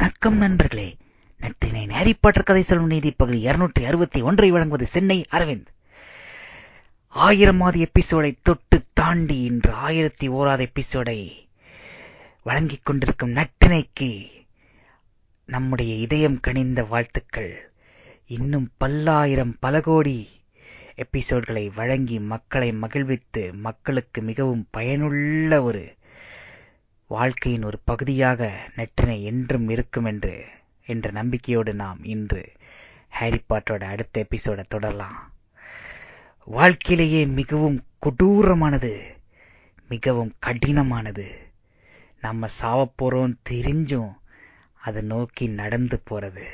வணக்கம் நண்பர்களே. நற்றினை ஹாரி கதை சொல்லும் நீதி பகுதி இருநூற்றி அறுபத்தி ஒன்றை வழங்குவது சென்னை அரவிந்த். ஆயிரமாவது எபிசோடை தொட்டு தாண்டி இன்று ஆயிரத்தி ஓராது எபிசோடை வழங்கிக் கொண்டிருக்கும் நற்றினைக்கு நம்முடைய இதயம் கணிந்த வாழ்த்துக்கள். இன்னும் பல்லாயிரம் பல கோடி எபிசோட்களை வழங்கி மக்களை மகிழ்வித்து மக்களுக்கு மிகவும் பயனுள்ள ஒரு வாழ்க்கையின் ஒரு பகுதியாக நெற்றினை என்றும் இருக்கும் என்று என்ற நம்பிக்கையோடு நாம் இன்று ஹாரி பாட்டரோட அடுத்த எபிசோட தொடரலாம். வாழ்க்கையிலேயே மிகவும் கொடூரமானது மிகவும் கடினமானது. நம்ம சாவப்போறோம் தெரிஞ்சும் அதை நோக்கி நடந்து போறது.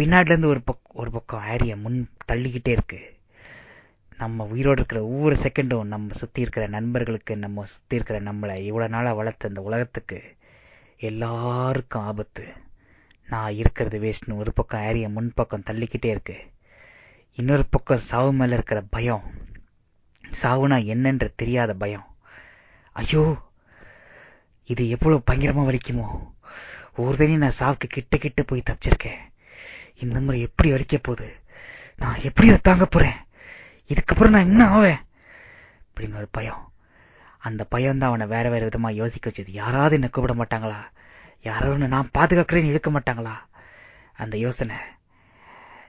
பின்னாடிலேருந்து ஒரு பக் ஒரு பக்கம் ஹாரியை முன் தள்ளிக்கிட்டே இருக்கு. நம்ம உயிரோடு இருக்கிற ஒவ்வொரு செகண்டும் நம்ம சுற்றி இருக்கிற நண்பர்களுக்கு நம்ம சுற்றி இருக்கிற நம்மளை இவ்வளோ நாளாக வளர்த்த இந்த உலகத்துக்கு எல்லாருக்கும் ஆபத்து. நான் இருக்கிறது வேஸ்ட்னு ஒரு பக்கம் ஏரிய முன் பக்கம் தள்ளிக்கிட்டே இருக்கு. இன்னொரு பக்கம் சாவு மேலே இருக்கிற பயம். சாவுனா என்னன்ற தெரியாத பயம். ஐயோ இது எவ்வளோ பயங்கரமாக வலிக்குமோ. ஒரு தனி நான் சாவுக்கு கிட்ட கிட்ட போய் தப்பிச்சிருக்கேன். இந்த முறை எப்படி வலிக்க போகுது? நான் எப்படி அதை தாங்க போகிறேன் இதுக்கப்புறம் நான் என்ன ஆவேன்? அப்படின்னு ஒரு பயம். அந்த பயம் தான் அவனை வேற வேற விதமா யோசிக்க வச்சது. யாராவது என்ன கூப்பிட மாட்டாங்களா? யாராவது நான் பாதுகாக்கிறேன்னு இழுக்க மாட்டாங்களா? அந்த யோசனை.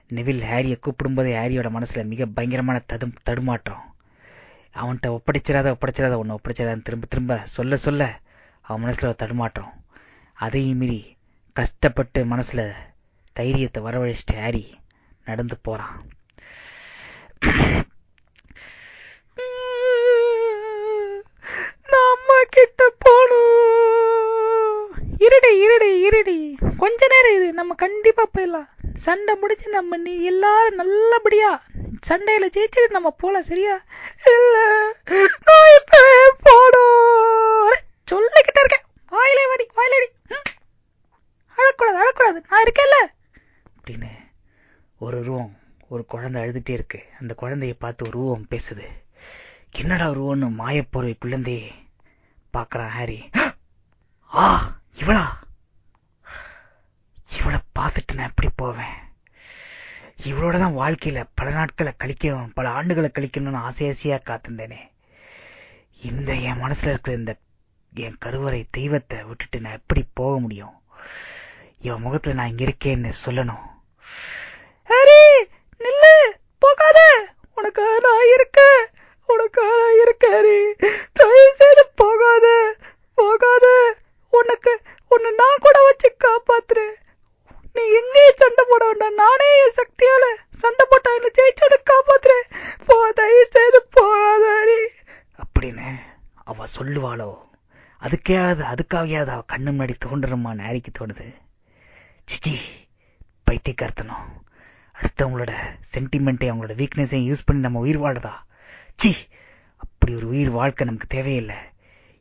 நெவில் ஹேரியை கூப்பிடும்போது ஹேரியோட மனசுல மிக பயங்கரமான தடு தடுமாற்றம். அவன்கிட்ட ஒப்படைச்சிடாத ஒப்படைச்சிடாத உன்னை ஒப்படைச்சிடாத திரும்ப திரும்ப சொல்ல சொல்ல அவன் மனசுல ஒரு தடுமாற்றம். அதையும் மீறி கஷ்டப்பட்டு மனசுல தைரியத்தை வரவழைச்சிட்டு ஹேரி நடந்து போறான். கிட்ட போகணும் இருடி இருடி இருடி. கொஞ்ச நேரம் இரு. நம்ம கண்டிப்பா போயிடலாம். சண்டை முடிச்சு நம்ம நீ எல்லாரும் நல்லபடியா சண்டையில ஜெயிச்சுட்டு நம்ம போலாம் சரியா? இல்ல நான் இப்ப போடும் சொல்லிக்கிட்டே இருக்கேன். வாயிலே வடி வாயிலடி அழக்கூடாது அழக்கூடாது. நான் இருக்கேன்ல. அப்படின்னு ஒரு உருவம் ஒரு குழந்தை அழுதுகிட்டே இருக்கு. அந்த குழந்தைய பார்த்து ஒரு உருவம் பேசுது. என்னடா உருவம்னு குழந்தையே பாக்குறான் ஹாரி. ஆ இவளா? இவளை பார்த்துட்டு நான் எப்படி போவேன்? இவளோட தான் வாழ்க்கையில பல நாட்களை கழிக்க பல ஆண்டுகளை கழிக்கணும்னு ஆசை ஆசையா காத்திருந்தேனே. இந்த என் மனசுல இருக்கிற இந்த என் கருவறை தெய்வத்தை விட்டுட்டு நான் எப்படி போக முடியும்? இவன் முகத்துல நான் இங்க இருக்கேன்னு சொல்லணும். ஹரி நில்லு போகாத. உனக்கு நான் இருக்கேன். உனக்கு இருக்காரு தயவு செய்து போகாத. போகாத. உனக்கு உன்னை நான் கூட வச்சு காப்பாத்துறேன். நீ எங்கேயும் சண்டை போட வேண்டாம். நானே என் சக்தியால சண்டை போட்டா என்ன ஜெயிச்சு காப்பாத்துறேன். போ தயவு செய்து போகாத அப்படின்னு அவ சொல்லுவாளோ? அதுக்கையாவது அதுக்காகயாவது அவ கண்ணு முன்னாடி தோன்றமான்னு நேரிக்கு தோணுது. சிச்சி பைத்தியக்கார்த்தனம். அடுத்தவங்களோட சென்டிமெண்ட்டையும் அவங்களோட வீக்னஸையும் யூஸ் பண்ணி நம்ம உயிர் வாழதா சி அப்படி ஒரு உயிர் வாழ்க்கை நமக்கு தேவையில்லை.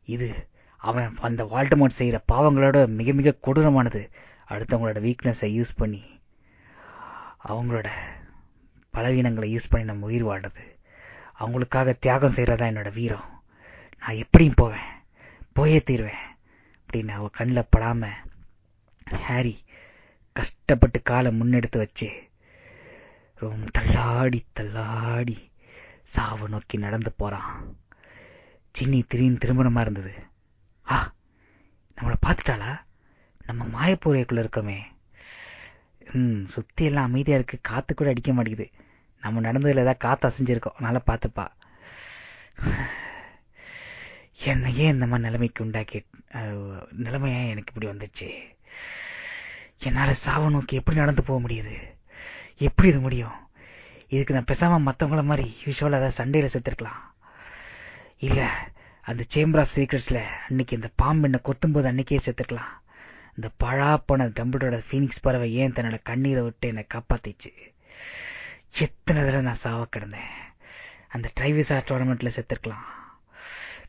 இது அவன் அந்த வால்டமோட் செய்கிற பாவங்களோட மிக மிக கொடூரமானது. அடுத்தவங்களோட வீக்னஸை யூஸ் பண்ணி அவங்களோட பலவீனங்களை யூஸ் பண்ணி நம்ம உயிர் வாழ்றது. அவங்களுக்காக தியாகம் செய்கிறதா என்னோட வீரம். நான் எப்படியும் போவேன். போயே தீருவேன். அப்படின்னு அவள் கண்ணில் படாமல் ஹாரி கஷ்டப்பட்டு காலை முன்னெடுத்து வச்சு ரொம்ப தள்ளாடி தள்ளாடி சாவை நோக்கி நடந்து போறான். சின்னி திடீர்னு திருமணமா இருந்தது. ஆ நம்மளை பார்த்துட்டாளா? நம்ம மாயப்பூரைக்குள்ள இருக்கோமே. ம் சுத்தி எல்லாம் அமைதியா இருக்கு. காத்து கூட அடிக்க மாட்டேங்குது. நம்ம நடந்ததுல ஏதாவது காத்து அசைஞ்சிருக்கோம். நல்லா பார்த்துப்பா. என்ன ஏன் இந்த மாதிரி நிலைமைக்கு உண்டாக்கி நிலைமையா எனக்கு இப்படி வந்துச்சு. என்னால சாவை நோக்கி எப்படி நடந்து போக முடியுது? எப்படி இது முடியும்? இதுக்கு நான் பேசாமல் மத்தவங்கள மாதிரி யூஸ்வலா ஏதாவது சண்டையில செத்துருக்கலாம் இல்ல அந்த சேம்பர் ஆஃப் சீக்ரெட்ஸ்ல அன்னைக்கு இந்த பாம்பு என்ன கொத்தும் அன்னைக்கே செத்துக்கலாம் இந்த பழா போன டம்பிளோட பீனிக்ஸ் பறவை ஏன் தன்னோட கண்ணீரை விட்டு என்னை காப்பாத்திச்சு? எத்தனை தடவை நான் சாவ கிடந்தேன். அந்த ட்ரைவிசா டோர்னமெண்ட்ல செத்துருக்கலாம்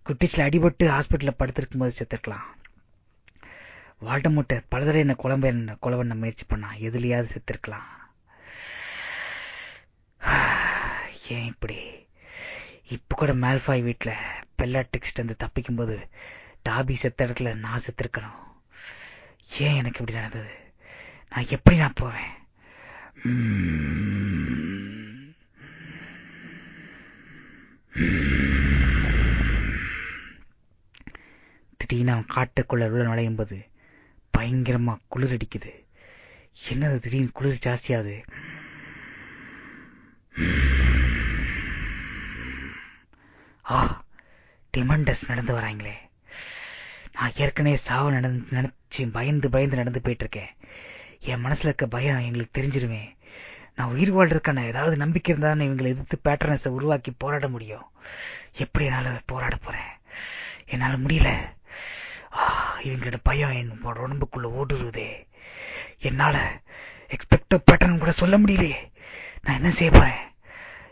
குட்டிஸ்ல அடிபட்டு ஹாஸ்பிட்டலில் படுத்திருக்கும் போது செத்துருக்கலாம் வால்டமுட்டை பல தடவை என்ன குழம்பு என்ன கொலை பண்ண முயற்சி பண்ணா எதுலையாவது செத்துருக்கலாம் ஏன் இப்படி? இப்ப கூட மேல்ஃபாய் வீட்டுல டெக்ஸ்ட் வந்து தப்பிக்கும்போது டாபி செத்த இடத்துல நான் செத்துருக்கணும். ஏன் எனக்கு இப்படி நடந்தது? நான் எப்படி நான் போவேன்? திடீர்னு அவன் காட்டுக்குள்ள உள்ள நுழையும் போது பயங்கரமா குளிர் அடிக்குது. என்னது திடீர்னு குளிர் ஜாஸ்தியாகுது? ஆ டிமண்டஸ் நடந்து வராங்களே. நான் ஏற்கனவே சாவு நடந்து நினைச்சு பயந்து பயந்து நடந்து போயிட்டு இருக்கேன் என் மனசுல இருக்க பயம் எங்களுக்கு தெரிஞ்சிருமே. நான் உயிர் வாழ்றதுக்கான ஏதாவது நம்பிக்கை இருந்தாலும் இவங்களை எதிர்த்து பேட்டர்னஸை உருவாக்கி போராட முடியும். எப்படி என்னால போராட போறேன்? என்னால முடியல. இவங்களோட பயம் என் உடம்புக்குள்ள ஓடுருதே என்னால எக்ஸ்பெக்ட் பேட்டர்ன் கூட சொல்ல முடியலையே. நான் என்ன செய்ய போறேன்?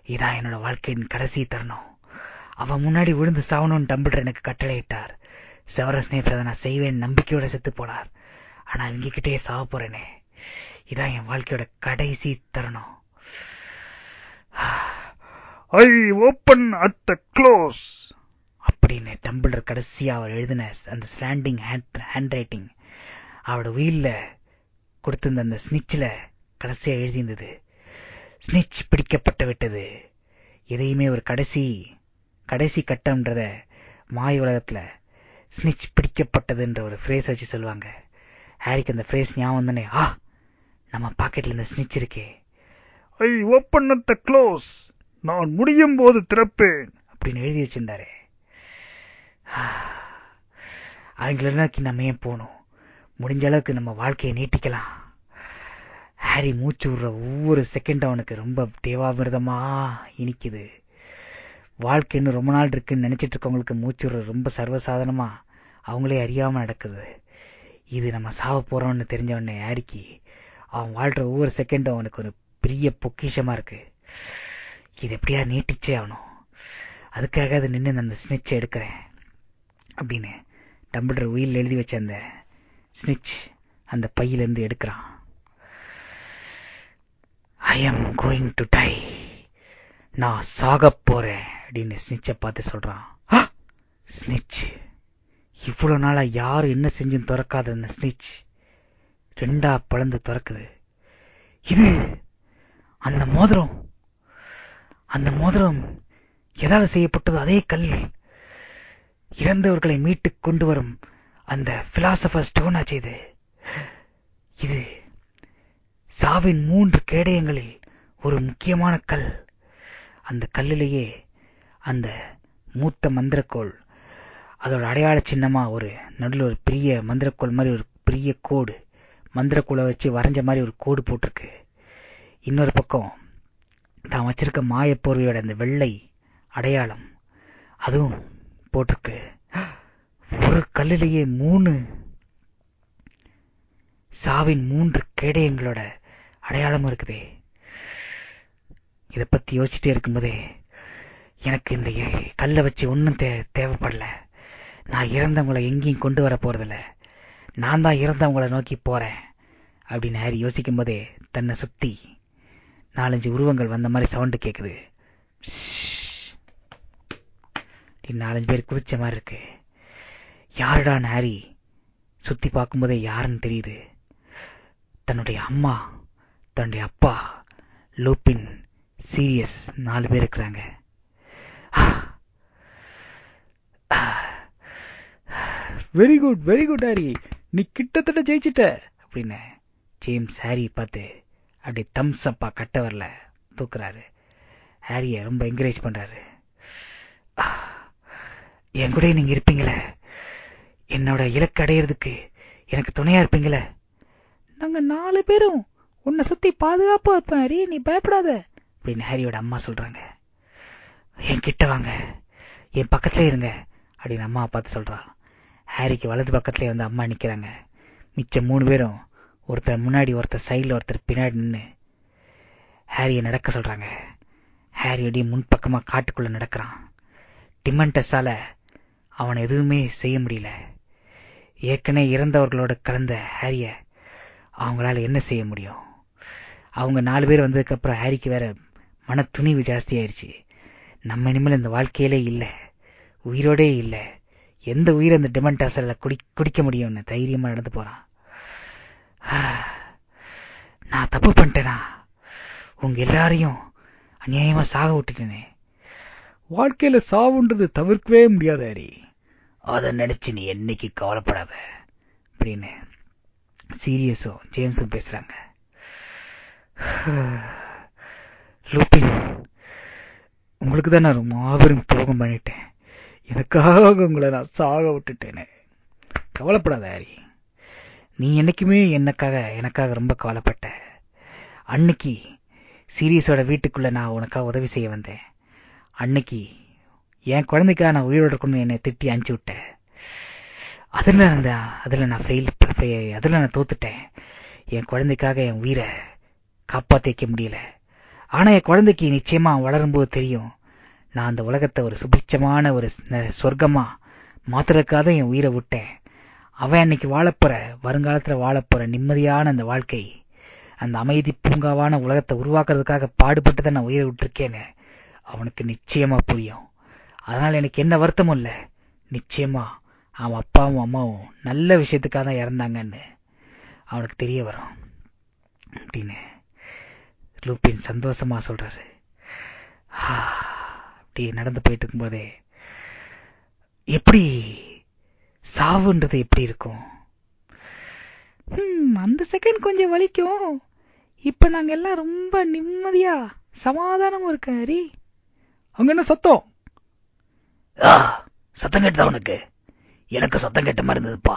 இதான் என்னோட வாழ்க்கையின் கடைசி தருணம். அவன் முன்னாடி விழுந்து சாவணும்னு டம்பிள்டர் எனக்கு கட்டளையிட்டார். செவரஸ் நேற்று அதை நான் செய்வேன் நம்பிக்கையோட செத்து போனார். ஆனா இவங்க கிட்டே சாவ போறேனே. இதான் என் வாழ்க்கையோட கடைசி தருணம். I open at the close அப்படின்னு டம்பிள்டர் கடைசியா அவர் எழுதின அந்த ஸ்லாண்டிங் ஹேண்ட் ரைட்டிங் அவரோட வீல்ல கொடுத்திருந்த அந்த ஸ்னிச்சில் கடைசியா எழுதியிருந்தது. ஸ்னிச் பிடிக்கப்பட்டு விட்டது. எதையுமே ஒரு கடைசி கடைசி கட்டம்ன்றத மாய உலகத்தில் ஸ்னிச் பிடிக்கப்பட்டதுன்ற ஒரு ஃப்ரேஸ் வச்சு சொல்லுவாங்க. ஹாரிக்கு அந்த ஃப்ரேஸ் ஞாபகம் தானே ஆ நம்ம பாக்கெட்ல இந்த ஸ்னிச் இருக்கே. I open at the close நான் முடியும் போது திறப்பேன். அப்படின்னு எழுதி வச்சிருந்தாரு. அவங்கள நோக்கி நம்ம ஏன் போகணும்? முடிஞ்ச அளவுக்கு நம்ம வாழ்க்கையை நீட்டிக்கலாம். ஹாரி மூச்சு விடுற ஒவ்வொரு செகண்ட் அவனுக்கு ரொம்ப தேவாமிர்தமா இனிக்குது. வாழ்க்கை இன்னும் ரொம்ப நாள் இருக்குன்னு நினைச்சிட்டு இருக்கவங்களுக்கு மூச்சு விடுற ரொம்ப சர்வசாதாரணமா அவங்களே அறியாம நடக்குது. இது நம்ம சாவ போறோம்னு தெரிஞ்சவன யாரிக்கு? அவன் வாழ்ற ஒவ்வொரு செகண்டும் அவனுக்கு ஒரு பெரிய பொக்கிஷமா இருக்கு. இது எப்படியா நீட்டிச்சே ஆகணும். அதுக்காக அது நின்று அந்த ஸ்னிச் எடுக்கிறேன் அப்படின்னு டம்பிள்டர் உயில் எழுதி வச்ச அந்த ஸ்னிச் அந்த பையிலிருந்து எடுக்கிறான். I am going to die நான் சாக போறேன். அப்படின்னு ஸ்னிச்சை பார்த்து சொல்றான். ஸ்னிச் இவ்வளவு நாளா யாரும் என்ன செஞ்சும் திறக்காத அந்த ஸ்னிச் ரெண்டா பழந்து திறக்குது. இது அந்த மோதிரம் அந்த மோதிரம் எதால் செய்யப்பட்டது அதே கல் இறந்தவர்களை மீட்டு கொண்டு வரும் அந்த பிலாசபர் ஸ்டோன் ஆச்சு இது. இது சாவின் மூன்று கேடயங்களில் ஒரு முக்கியமான கல். அந்த கல்லிலேயே அந்த மூத்த மந்திரக்கோள். அதோட அடையாள சின்னமா ஒரு நடுவில் ஒரு பெரிய மந்திரக்கோள் மாதிரி ஒரு பெரிய கோடு. மந்திரக்கோளை வச்சு வரைஞ்ச மாதிரி ஒரு கோடு போட்டிருக்கு. இன்னொரு பக்கம் தான் வச்சிருக்க மாயப்போர்வையோட அந்த வெள்ளை அடையாளம். அதுவும் போட்டிருக்கு. ஒரு கல்லிலேயே மூணு சாவின் மூன்று கேடயங்களோட அடையாளமும் இருக்குதே. இதை பத்தி யோசிச்சுட்டே இருக்கும்போதே எனக்கு இந்த கல்லை வச்சு ஒன்றும் தே தேவைப்படல. நான் இறந்தவங்களை எங்கேயும் கொண்டு வர போறதில்ல. நான் தான் இறந்தவங்களை நோக்கி போறேன். அப்படின்னு ஹாரி யோசிக்கும் போதே தன்னை சுத்தி நாலஞ்சு உருவங்கள் வந்த மாதிரி சவுண்டு கேட்குது நாலஞ்சு பேர் குதிச்ச மாதிரி இருக்கு. யாருடான் ஹாரி சுத்தி பார்க்கும்போதே யாருன்னு தெரியுது. தன்னுடைய அம்மா தன்னுடைய அப்பா லூப்பின் சீரியஸ் நாலு பேர் இருக்கிறாங்க. Very good very good Harry நீ கிட்டத்தட்ட ஜெயிச்சிட்ட. அப்படின்னு ஜேம்ஸ் ஹாரி பார்த்து அப்படி தம்ஸ் அப்பா கட்ட வரல தூக்குறாரு. ஹாரிய ரொம்ப என்கரேஜ் பண்றாரு. என் கூட நீங்க இருப்பீங்களே. என்னோட இலக்கு அடையிறதுக்கு எனக்கு துணையா இருப்பீங்களே. நாங்க நாலு பேரும் உன்னை சுத்தி பாதுகாப்பா இருப்பேன் ஹரி. நீ பயப்படாத. அப்படின்னு ஹாரியோட அம்மா சொல்றாங்க. என் கிட்ட வாங்க. என் பக்கத்துல இருங்க. அப்படின்னு அம்மா பார்த்து சொல்றான் ஹாரிக்கு வலது பக்கத்துல வந்து அம்மா நிக்கிறாங்க. மிச்சம் மூணு பேரும் ஒருத்தர் முன்னாடி ஒருத்தர் சைடில் ஒருத்தர் பின்னாடி நின்று ஹாரியை நடக்க சொல்றாங்க. ஹாரியோடைய முன்பக்கமாக காட்டுக்குள்ள நடக்கிறான். டிமண்டஸால அவன் எதுவுமே செய்ய முடியல. ஏற்கனவே இறந்தவர்களோட கலந்த ஹாரிய அவங்களால என்ன செய்ய முடியும்? அவங்க நாலு பேர் வந்ததுக்கப்புறம் ஹாரிக்கு வேற மன துணிவு ஜாஸ்தி ஆயிருச்சு நம்ம இனிமேல் இந்த வாழ்க்கையிலே இல்லை. உயிரோடே இல்லை. எந்த உயிர் அந்த டிமன்டாசரில் குடி குடிக்க முடியும்னு தைரியமாக நடந்து போகிறான் நான் தப்பு பண்ணிட்டேனா? உங்க எல்லாரையும் அநியாயமா சாக விட்டுட்டேனே. வாழ்க்கையில சாவுன்றது தவிர்க்கவே முடியாது ஹரி. அதை நினைச்சு நீ என்னைக்கு கவலைப்படாத? அப்படின்னு சீரியஸும் ஜேம்ஸும் பேசுறாங்க. லூப்பின் உங்களுக்கு தான் நான் மாபெரும் துரோகம் பண்ணிட்டேன். எனக்காக உங்களை நான் சாக விட்டுட்டேனே. கவலைப்படாத ஹாரி. நீ என்னைக்குமே எனக்காக எனக்காக ரொம்ப கவலைப்பட்ட. அன்னைக்கு சீரியஸோட வீட்டுக்குள்ளே நான் உனக்காக உதவி செய்ய வந்தேன். அன்னைக்கு என் குழந்தைக்காக நான் உயிரோடு இருக்கணும்னு என்னை திட்டி அனுப்பிச்சி விட்டேன் அதில் அந்த அதில் நான் ஃபெயில் அதில் நான் தோத்துட்டேன். என் குழந்தைக்காக என் உயிரை காப்பாற்றிக்க முடியல. ஆனால் என் குழந்தைக்கு நிச்சயமாக வளரும்போது தெரியும். நான் அந்த உலகத்தை ஒரு சுபிட்சமான ஒரு சொர்க்கமா மாத்துறதுக்காக என் உயிரை விட்டேன். அவன் அன்னைக்கு வாழப்போற வருங்காலத்துல வாழப்போற நிம்மதியான அந்த வாழ்க்கை அந்த அமைதி பூங்காவான உலகத்தை உருவாக்குறதுக்காக பாடுபட்டு தான் நான் உயிரை விட்டுருக்கேன்னு அவனுக்கு நிச்சயமா புரியும். அதனால எனக்கு என்ன வருத்தமும் இல்லை. நிச்சயமா அவன் அப்பாவும் அம்மாவும் நல்ல விஷயத்துக்காக தான் இறந்தாங்கன்னு அவனுக்கு தெரிய வரும். அப்படின்னு லூப்பின் சந்தோஷமா சொல்றாரு. அப்படி நடந்து போயிட்டு இருக்கும்போதே எப்படி சாவுன்றது எப்படி இருக்கும்? அந்த செகண்ட் கொஞ்சம் வலிக்கும். இப்ப நாங்க எல்லாம் ரொம்ப நிம்மதியா சமாதானமும் இருக்க ஹரி. அங்க என்ன சத்தம்? சத்தம் கேட்டதா உனக்கு? எனக்கு சத்தம் கேட்ட மாதிரி இருந்ததுப்பா.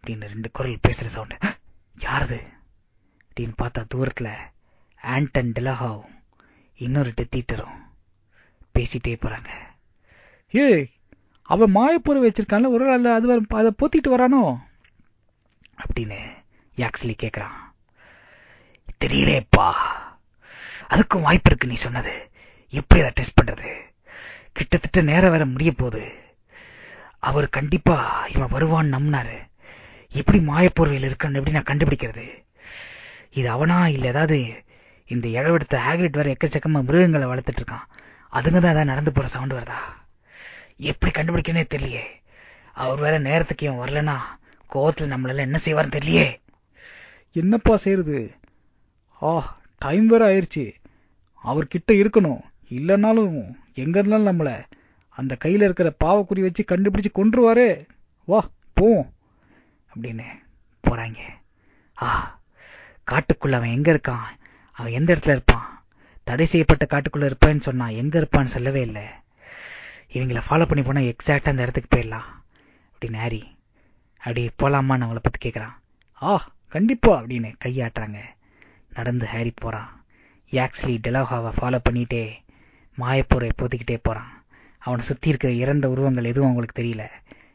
அப்படின்னு ரெண்டு குரல் பேசுற சவுண்ட் யாருது? அப்படின்னு பார்த்தா தூரத்துல ஆண்டன் டெலஹாவும் இன்னொரு டெத்தீட்டரும். பேசிட்டே போறாங்க. ஏய் அவன் மாயப்பூரை வச்சிருக்கான்ல ஒரு நாள் அது அதை பொத்திட்டு வரானோ? அப்படின்னு யாக்ஸ்லி கேக்குறான். தெரியலேப்பா அதுக்கும் வாய்ப்பு இருக்கு நீ சொன்னது. எப்படி அதை டெஸ்ட் பண்றது? கிட்டத்தட்ட நேரம் வேற முடிய போகுது. அவர் கண்டிப்பா இவன் வருவான்னு நம்பினாரு எப்படி மாயப்போர்வையில் இருக்கான்னு எப்படி நான் கண்டுபிடிக்கிறது? இது அவனா இல்ல ஏதாவது இந்த இழவெடுத்த ஹேக்ரிட் வேற எக்கச்சக்கமா மிருகங்களை வளர்த்துட்டு இருக்கான். அதுங்க தான் ஏதாவது நடந்து போற சவுண்ட் வருதா? எப்படி கண்டுபிடிக்கனே தெரியலையே. அவர் வேற நேரத்துக்கு இவன் வரலன்னா கோவத்துல நம்மளால என்ன செய்வார்னு தெரியலையே. என்னப்பா செய்யறது ஆ டைம் வேற ஆயிடுச்சு அவர்கிட்ட இருக்கணும். இல்லைன்னாலும் எங்க இருந்தாலும் நம்மள அந்த கையில இருக்கிற பாவக்குறி வச்சு கண்டுபிடிச்சு கொன்றுவாரு. வா போவோம். அப்படின்னு போறாங்க. ஆ காட்டுக்குள்ள அவன் எங்க இருக்கான்? அவன் எந்த இடத்துல இருப்பான்? தடை செய்யப்பட்ட காட்டுக்குள்ள இருப்பேன்னு சொன்னான் எங்க இருப்பான்னு சொல்லவே இல்லை. இவங்கள ஃபாலோ பண்ணி போனா எக்ஸாக்டா அந்த இடத்துக்கு போயிடலாம். அப்படின்னு ஹாரி அப்படி போலாமான்னு அவங்கள பத்தி கேட்குறான் ஆ கண்டிப்பா அப்படின்னு கையாட்டுறாங்க. நடந்து ஹாரி போறான். யாக்ஸ்லி டெலோஹாவை ஃபாலோ பண்ணிட்டே மாயப்போரை போத்திக்கிட்டே போறான். அவனை சுத்தி இருக்கிற இறந்த உருவங்கள் எதுவும் அவங்களுக்கு தெரியல.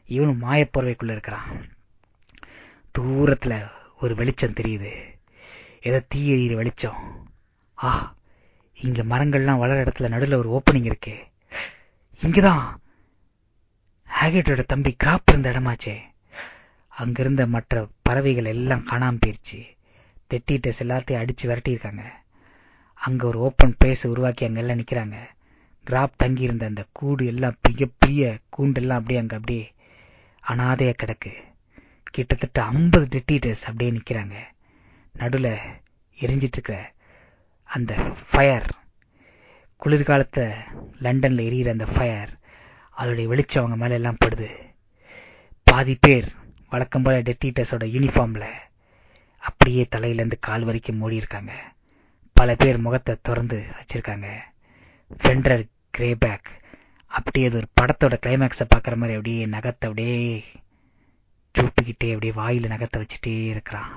இவனும் மாயப்போர்வைக்குள்ள இருக்கிறான். தூரத்துல ஒரு வெளிச்சம் தெரியுது. ஏதோ தீ எறிகிற வெளிச்சம். ஆ இங்க மரங்கள்லாம் வளர இடத்துல நடுவில் ஒரு ஓப்பனிங் இருக்கு. இங்கதான் ஹேகட்டோட தம்பி கிராப் இருந்த இடமாச்சே. அங்கிருந்த மற்ற பறவைகள் எல்லாம் காணாம போயிருச்சு. தெட்டிட்டஸ் எல்லாத்தையும் அடிச்சு விரட்டியிருக்காங்க. அங்க ஒரு ஓப்பன் பிளேஸ் உருவாக்கி அங்க எல்லாம் நிக்கிறாங்க. கிராப் தங்கி இருந்த அந்த கூடு எல்லாம் மிகப்பெரிய கூண்டெல்லாம் அப்படியே அங்க அப்படியே அனாதையா கிடக்கு. கிட்டத்தட்ட ஐம்பது டெட்டிட்டஸ் அப்படியே நிக்கிறாங்க. நடுல எரிஞ்சிட்டு இருக்கிற அந்த ஃபயர் குளிர்காலத்தை லண்டன்ல எரியிற அந்த ஃபயர் அதோடைய வெளிச்சம் அவங்க மேல எல்லாம் படுது. பாதி பேர் வழக்கம் போல டெட்டிட்டஸோட யூனிஃபார்ம்ல அப்படியே தலையிலேருந்து கால் வரைக்கும் மூடி இருக்காங்க. பல பேர் முகத்தை திறந்து வச்சிருக்காங்க. ஃபெண்டர் கிரேபேக் அப்படியே அது ஒரு படத்தோட கிளைமேக்ஸை பார்க்குற மாதிரி அப்படியே நகத்தை அப்படியே சூப்பிக்கிட்டே அப்படியே வாயில் நகத்தை வச்சுட்டே இருக்கிறான்.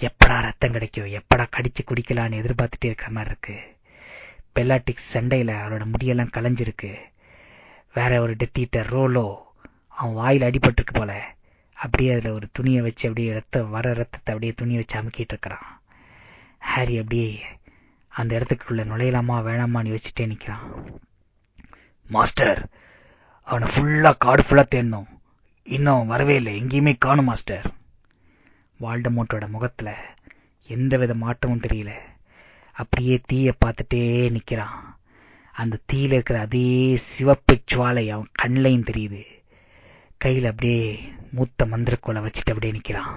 எப்படா ரத்தம் கிடைக்கும் எப்படா கடிச்சு குடிக்கலான்னு எதிர்பார்த்துட்டே இருக்கிற மாதிரி இருக்கு. பெல்லாட்டிக்ஸ் சண்டையில அவனோட முடியெல்லாம் கலைஞ்சிருக்கு. வேற ஒரு டெத்தீட்டர் ரோலோ அவன் வாயில் அடிபட்டிருக்கு போல. அப்படியே அதில் ஒரு துணியை வச்சு அப்படியே ரத்தம் வர ரத்தத்தை அப்படியே துணியை வச்சு அமுக்கிட்டு இருக்கிறான். ஹாரி அப்படியே அந்த இடத்துக்குள்ள நுழையலாமா வேணாமான்னு யோசிச்சுட்டே நிற்கிறான் மாஸ்டர் அவனை ஃபுல்லாக காடு ஃபுல்லாக தேடணும். இன்னும் வரவே இல்லை. எங்கேயுமே காணும் மாஸ்டர். வால்டமோட்டோட முகத்துல எந்த வித மாற்றமும் தெரியல. அப்படியே தீய பார்த்துட்டே நிக்கிறான். அந்த தீயில இருக்கிற அதே சிவப்பு சுவாலை அவன் கண்ணையும் தெரியுது. கையில அப்படியே மூத்த மந்திரக்கோலை வச்சுட்டு அப்படியே நிக்கிறான்.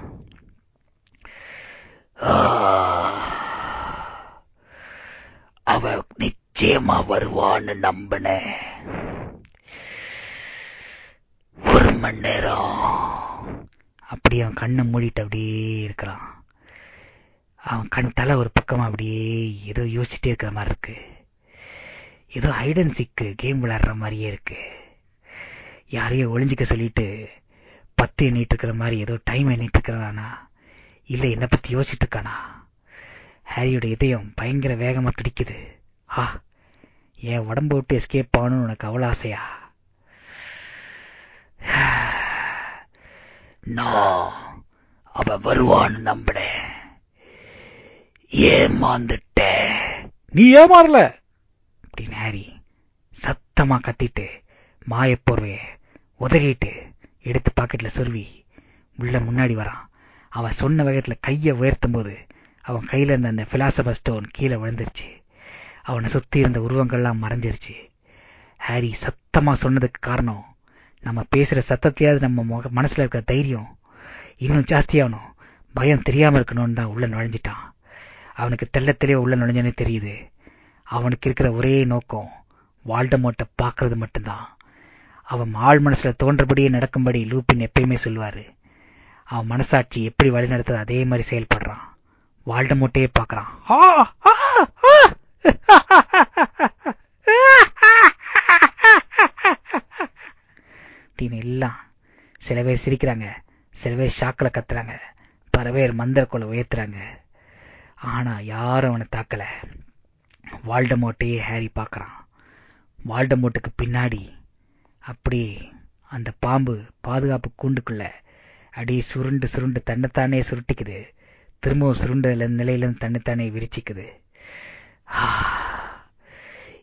அவ நிச்சயமா வருவான்னு நம்பின ஒரு மணி நேரம் அப்படியே அவன் கண்ணை மூடிட்டு அப்படியே இருக்கிறான். அவன் கண் தலை ஒரு பக்கமா அப்படியே ஏதோ யோசிச்சுட்டே இருக்கிற மாதிரி இருக்கு. ஏதோ ஹைடன் சிக்கு கேம் விளையாடுற மாதிரியே இருக்கு. யாரையோ ஒளிஞ்சிக்க சொல்லிட்டு பத்து எண்ணிட்டு இருக்கிற மாதிரி ஏதோ டைம் எண்ணிட்டு இருக்கிறானா? இல்லை என்னை பத்தி யோசிச்சுட்டு இருக்கானா? ஹாரியோட இதயம் பயங்கர வேகமா துடிக்குது. ஆ என் உடம்பு விட்டு எஸ்கேப் ஆகணும்னு உனக்கு அவ்வளோ ஆசையா? நான் அவ வருவான்னு நம்பினேன். ஏமாந்துட்டேன். நீ ஏமாறல? அப்படின்னு ஹாரி சத்தமா கத்திட்டு மாயப்போர்வைய உதறிட்டு எடுத்து பாக்கெட்ல சொருவி உள்ள முன்னாடி வரான். அவன் சொன்ன வேகத்துல கைய உயர்த்தும் போது அவன் கையில இருந்த அந்த பிலாசபர் ஸ்டோன் கீழே விழுந்துருச்சு. அவனை சுத்தி இருந்த உருவங்கள்லாம் மறைஞ்சிருச்சு. ஹாரி சத்தமா சொன்னதுக்கு காரணம் நம்ம பேசுகிற சத்தத்தையாவது நம்ம மனசில் இருக்கிற தைரியம் இன்னும் ஜாஸ்தியாகணும் பயம் தெரியாமல் இருக்கணும்னு தான் உள்ள நுழைஞ்சிட்டான் அவனுக்கு தெள்ள தெளிவா உள்ள நுழைஞ்சனே தெரியுது. அவனுக்கு இருக்கிற ஒரே நோக்கம் வால்டமோட்டை பார்க்கறது மட்டும்தான். அவன் ஆள் மனசில் தோன்றபடியே நடக்கும்படி லூப்பின் எப்பயுமே சொல்லுவார். அவன் மனசாட்சி எப்படி வழி நடத்துது அதே மாதிரி செயல்படுறான். வால்டமோட்டையே பார்க்கறான் ஆ ஆ ஆ அப்படின்னு எல்லாம் சில பேர் சிரிக்கிறாங்க. சில பேர் ஷாக்கில் கத்துறாங்க. பல பேர் மந்திரக்கோலை உயர்த்துறாங்க. ஆனா யாரும் அவனை தாக்கல. வால்டமோட்டையே ஹாரி பார்க்கறான். வால்டமோட்டுக்கு பின்னாடி அப்படியே அந்த பாம்பு பாதுகாப்பு கூண்டுக்குள்ள அப்படியே சுருண்டு சுருண்டு தன்னைத்தானே சுருட்டிக்குது. திரும்பவும் சுருண்ட நிலையில தன்னைத்தானே விரிச்சிக்குது.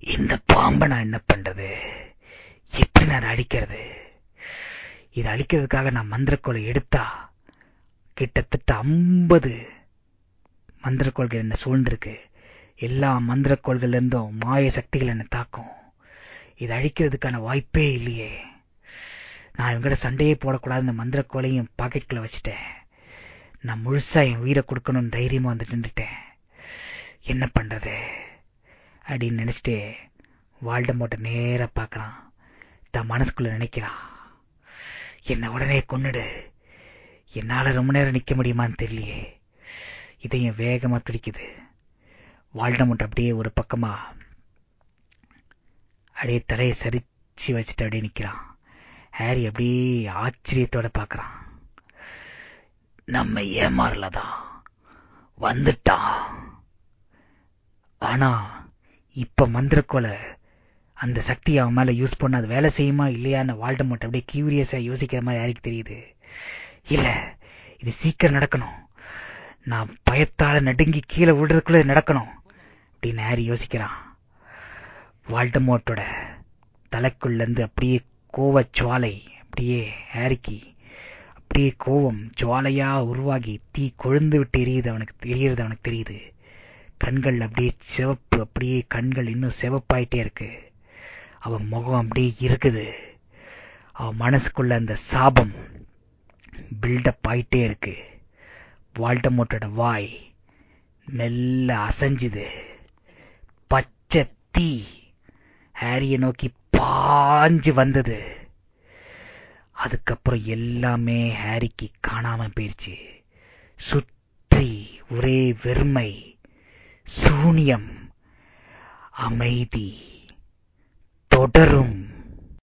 இந்த பாம்பை நான் என்ன பண்றது? எப்படி நான் அதை அடிக்கிறது? இதை அழிக்கிறதுக்காக நான் மந்திரக்கோலை எடுத்தா கிட்டத்தட்ட ஐம்பது மந்திரக்கோள்கள் என்ன சூழ்ந்திருக்கு. எல்லா மந்திரக்கோள்கள்ல இருந்தும் மாய சக்திகள் என்னை தாக்கும். இதை அழிக்கிறதுக்கான வாய்ப்பே இல்லையே. நான் இவங்கிட்ட சண்டையே போடக்கூடாதுன்னு மந்திரக்கோளையும் பாக்கெட்டுக்குள்ள வச்சுட்டேன். நான் முழுசா என் உயிரை கொடுக்கணும்னு தைரியமா வந்துட்டு நின்றுட்டேன். என்ன பண்றது? அப்படின்னு நினைச்சிட்டே வால்டமோட்ட நேரா பார்க்கறான். தன் மனசுக்குள்ள நினைக்கிறான். என்னை உடனே கொன்னுடு. என்னால ரொம்ப நேரம் நிக்க முடியுமான்னு தெரியலையே. இதயம் வேகமா துடிக்குது. வால்டமோட் அப்படியே ஒரு பக்கமா. அப்படியே தலையை சரிச்சு வச்சுட்டு அப்படியே நிக்கிறான். ஹாரி அப்படியே ஆச்சரியத்தோட பாக்குறான் நம்ம ஏமாறலதான் வந்துட்டான். ஆனா இப்ப மந்திரக்கோலை அந்த சக்தி அவன் மேல யூஸ் பண்ண அது வேலை செய்யுமா இல்லையான்னு வால்டமோட் அப்படியே கியூரியஸா யோசிக்கிற மாதிரி யாருக்கு தெரியுது? இல்ல இது சீக்கிரம் நடக்கணும். நான் பயத்தால நடுங்கி கீழே விடுறதுக்குள்ள நடக்கணும் அப்படின்னு ஹாரி யோசிக்கிறான். வால்டமோட்டோட தலைக்குள்ளேருந்து அப்படியே கோவ ஜுவாலை அப்படியே ஹாரிக்கு அப்படியே கோவம் ஜுவாலையா உருவாகி தீ கொழுந்து விட்டு எரியுது அவனுக்கு தெரியறது அவனுக்கு தெரியுது. கண்கள் அப்படியே சிவப்பு அப்படியே கண்கள் இன்னும் சிவப்பாயிட்டே இருக்கு. அவன் முகம் அப்படியே இருக்குது. அவன் மனசுக்குள்ள அந்த சாபம் பில்டப் ஆயிட்டே இருக்கு. வால்டமோட்டோட வாய் மெல்ல அசைஞ்சுது. பச்சை தீ ஹாரியை நோக்கி பாஞ்சு வந்தது. அதுக்கப்புறம் எல்லாமே ஹாரிக்கு காணாம போயிருச்சு. சுற்றி ஒரே வெறுமை சூனியம் அமைதி. தொடரும்.